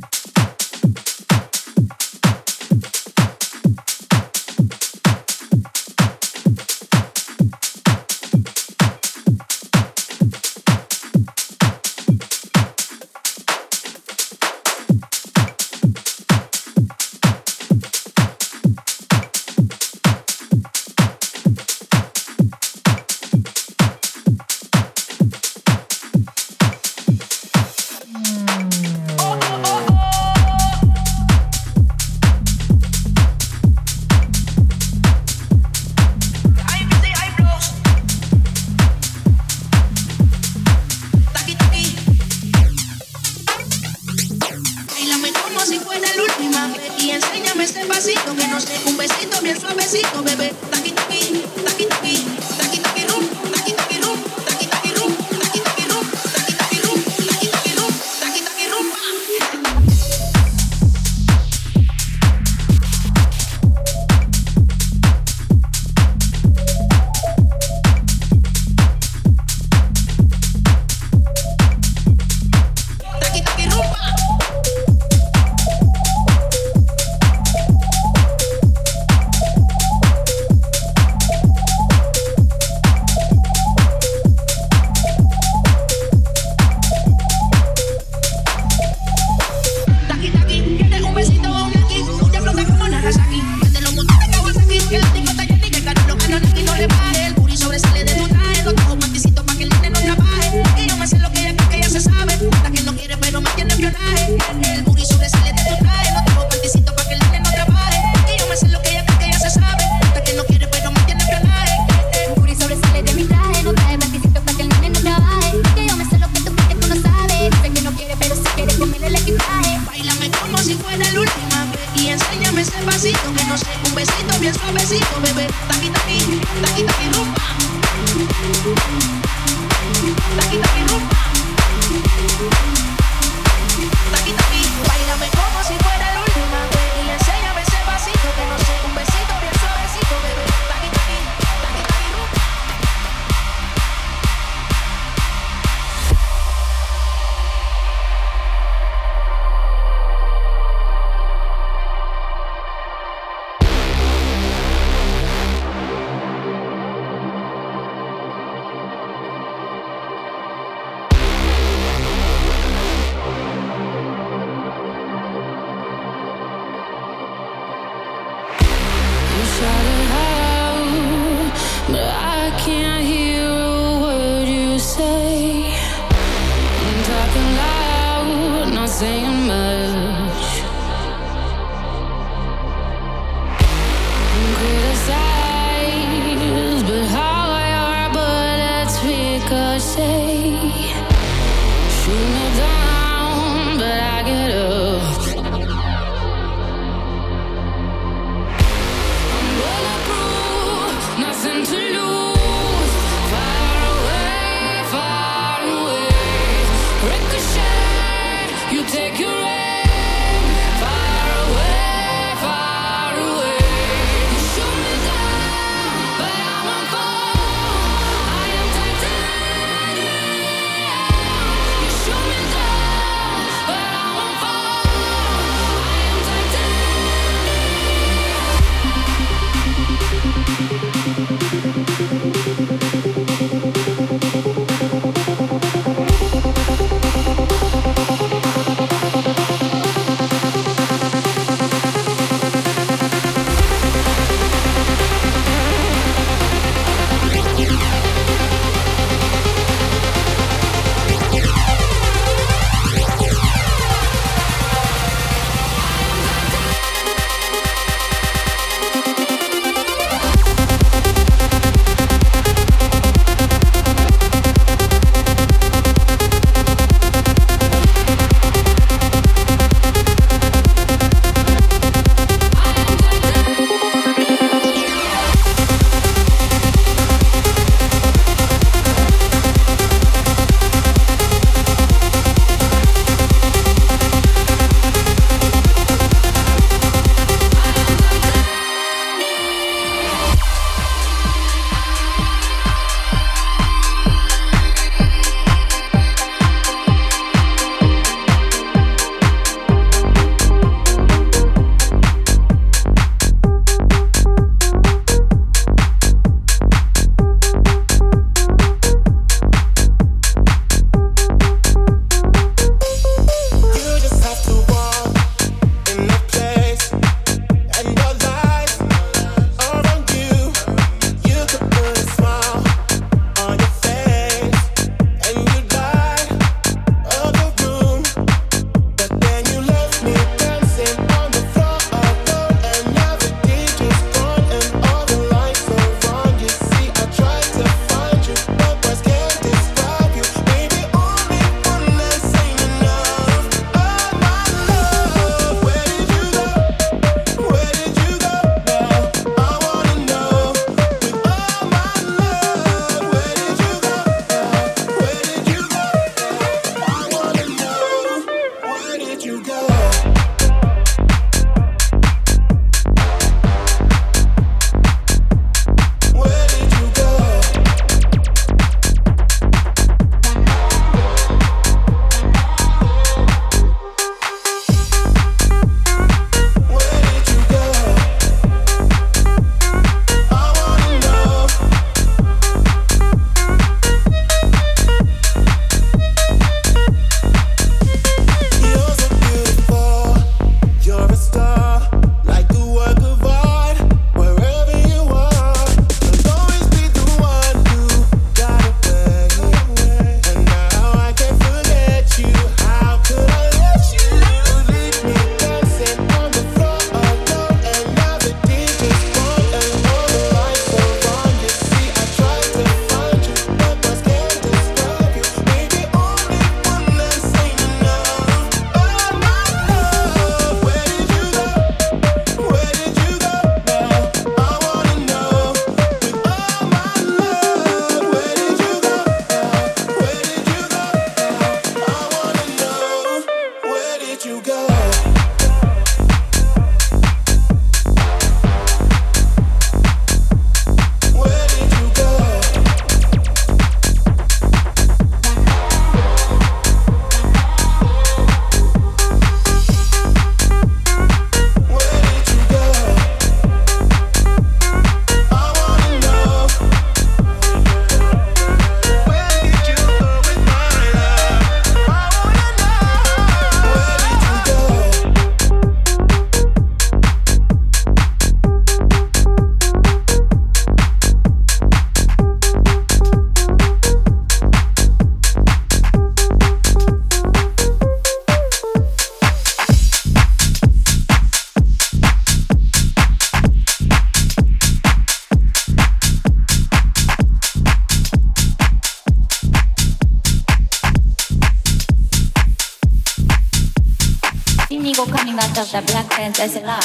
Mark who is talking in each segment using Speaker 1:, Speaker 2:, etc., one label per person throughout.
Speaker 1: Boom.
Speaker 2: 在线啦。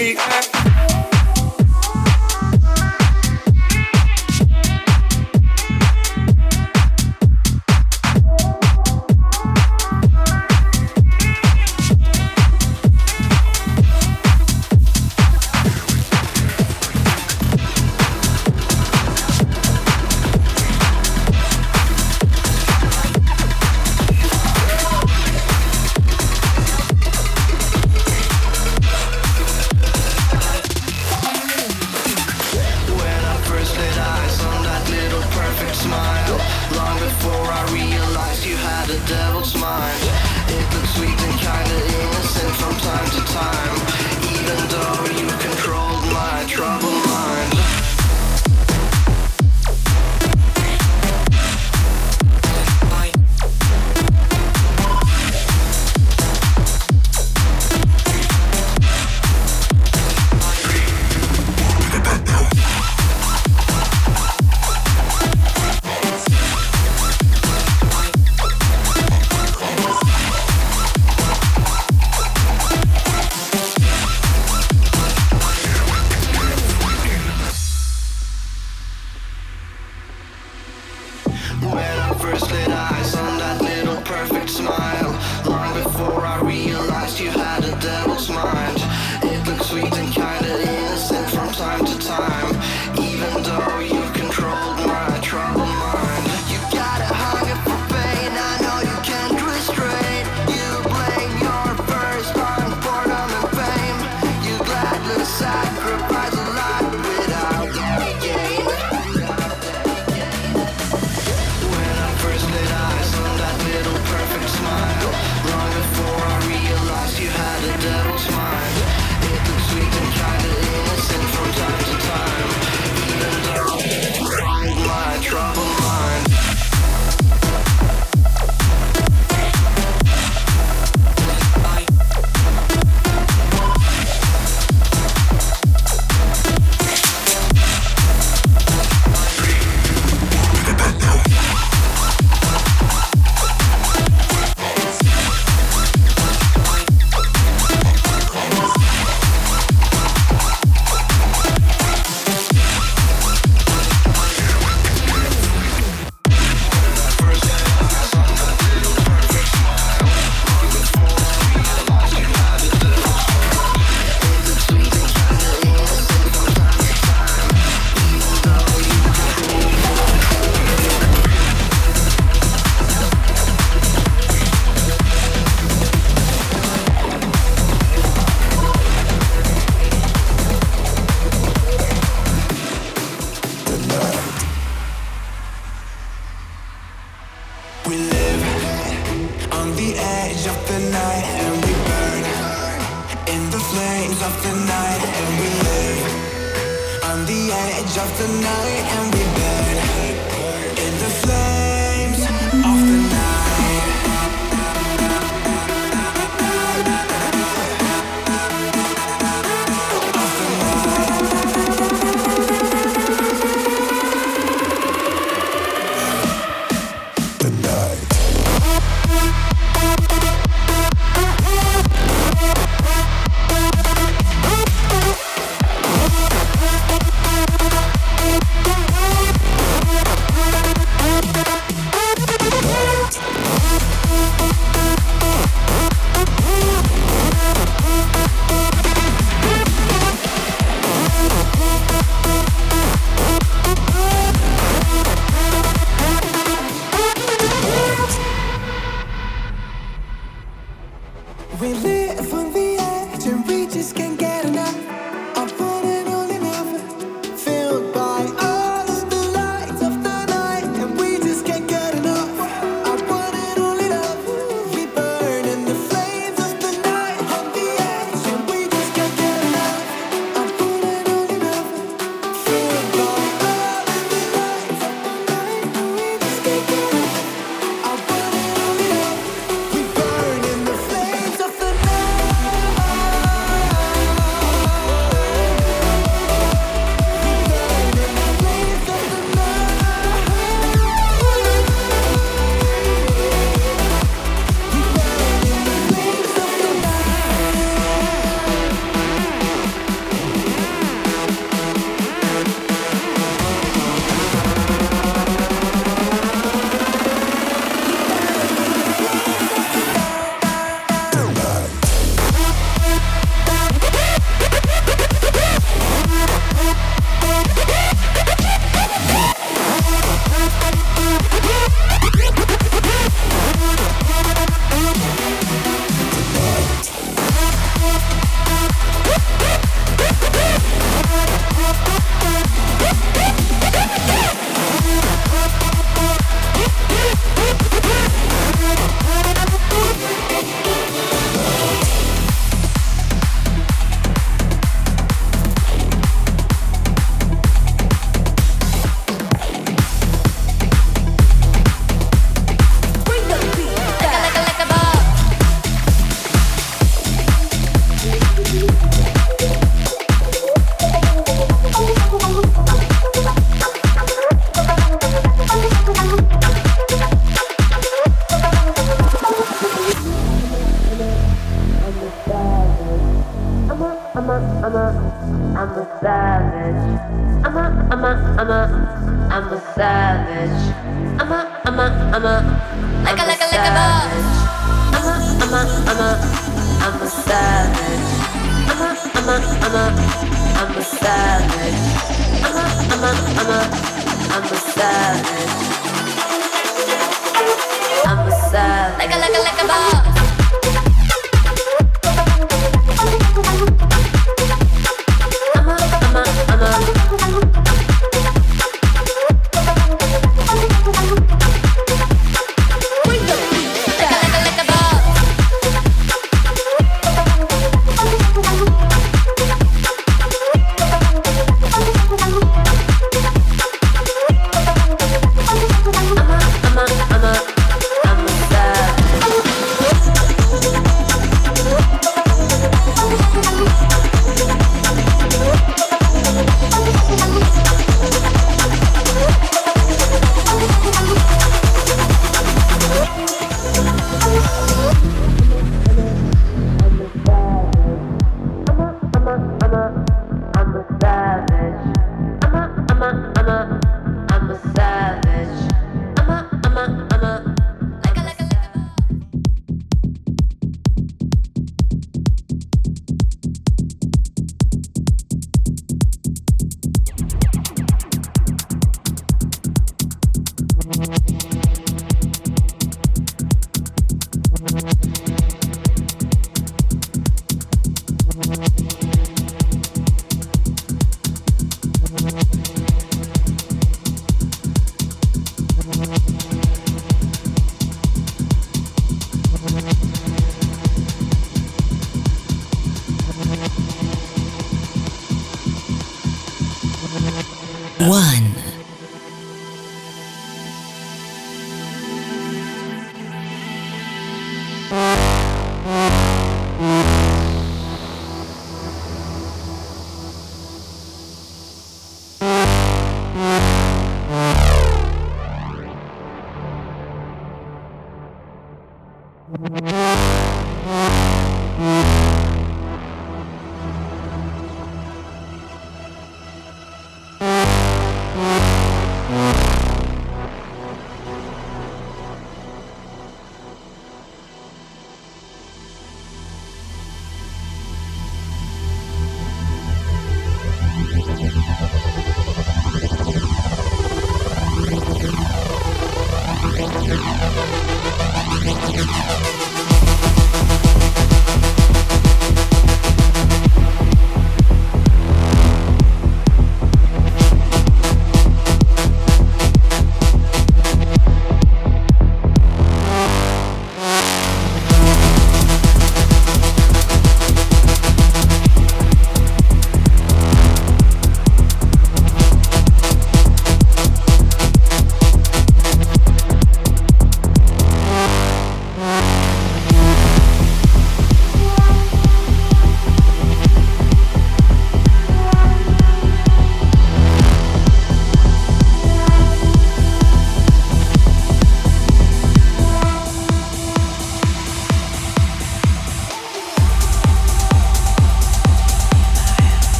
Speaker 3: we act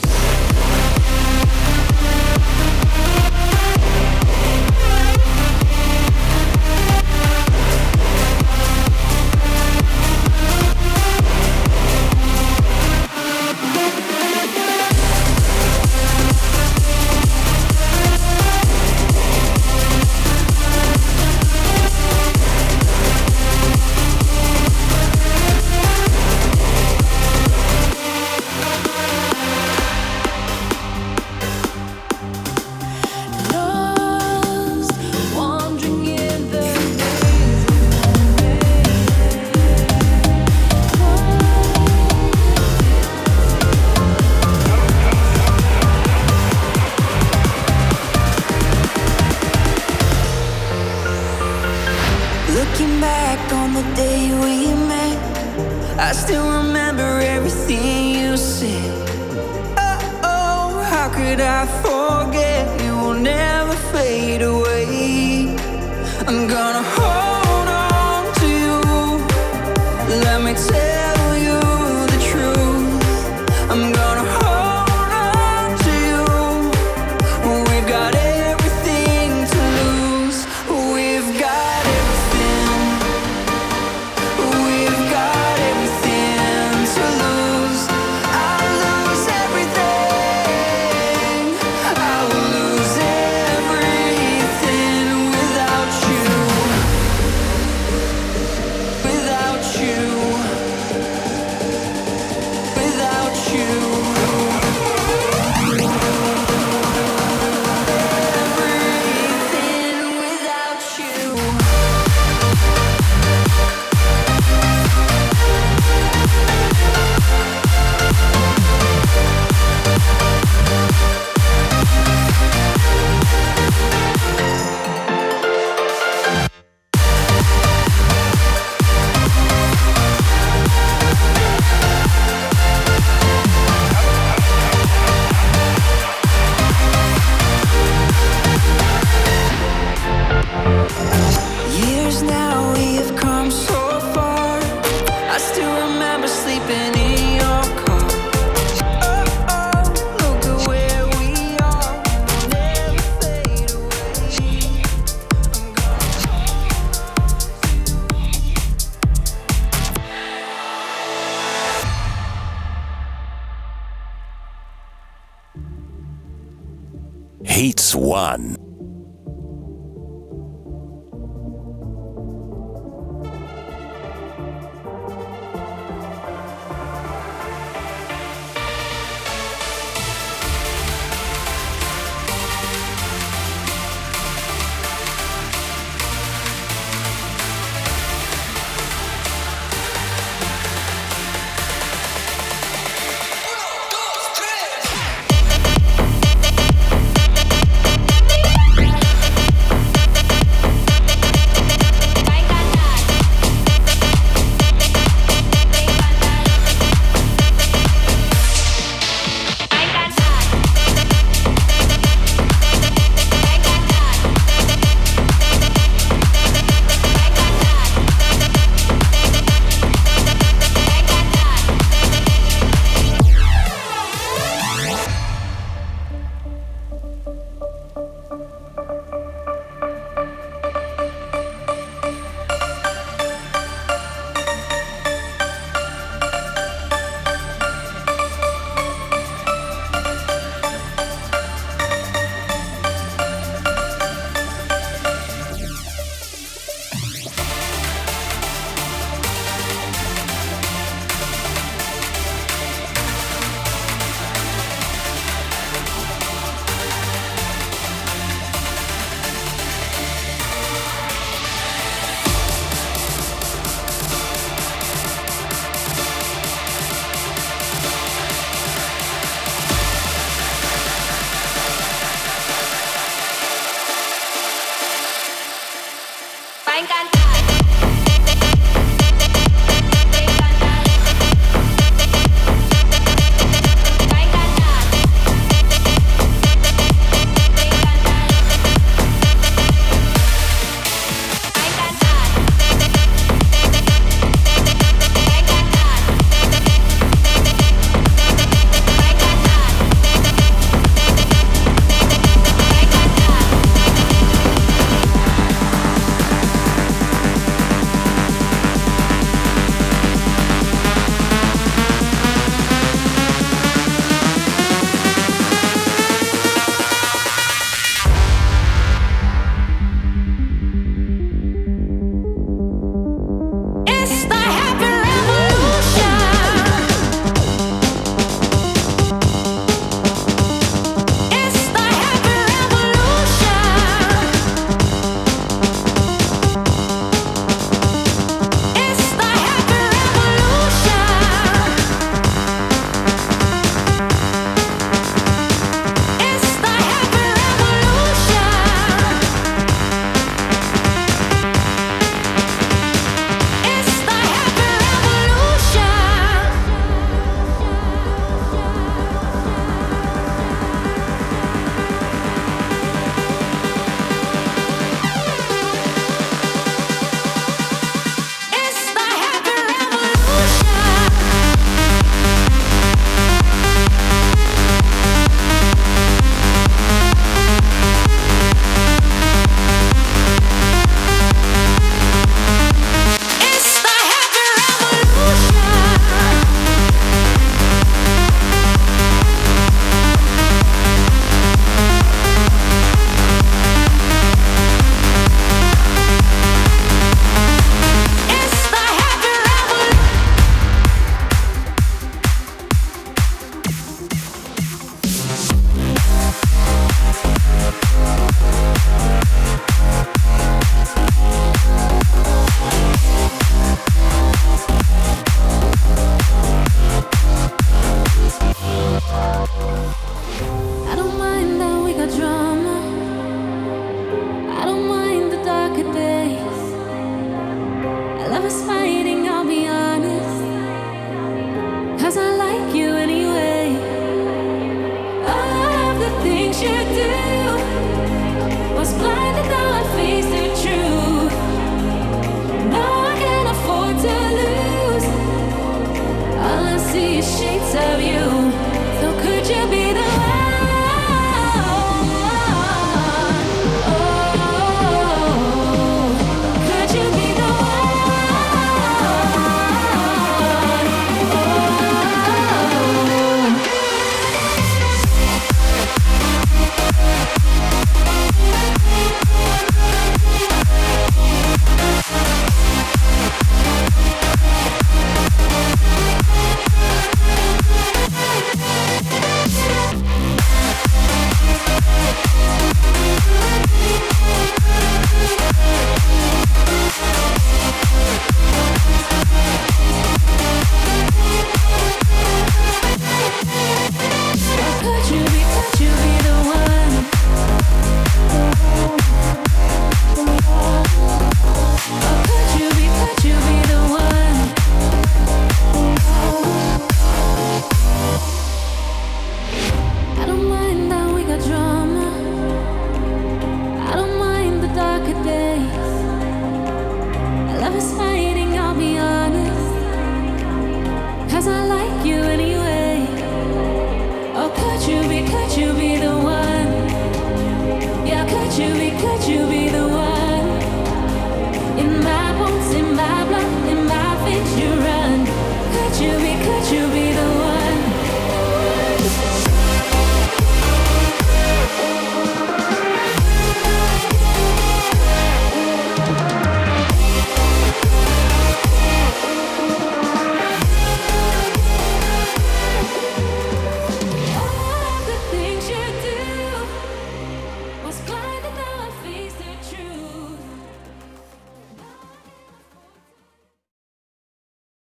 Speaker 4: Show.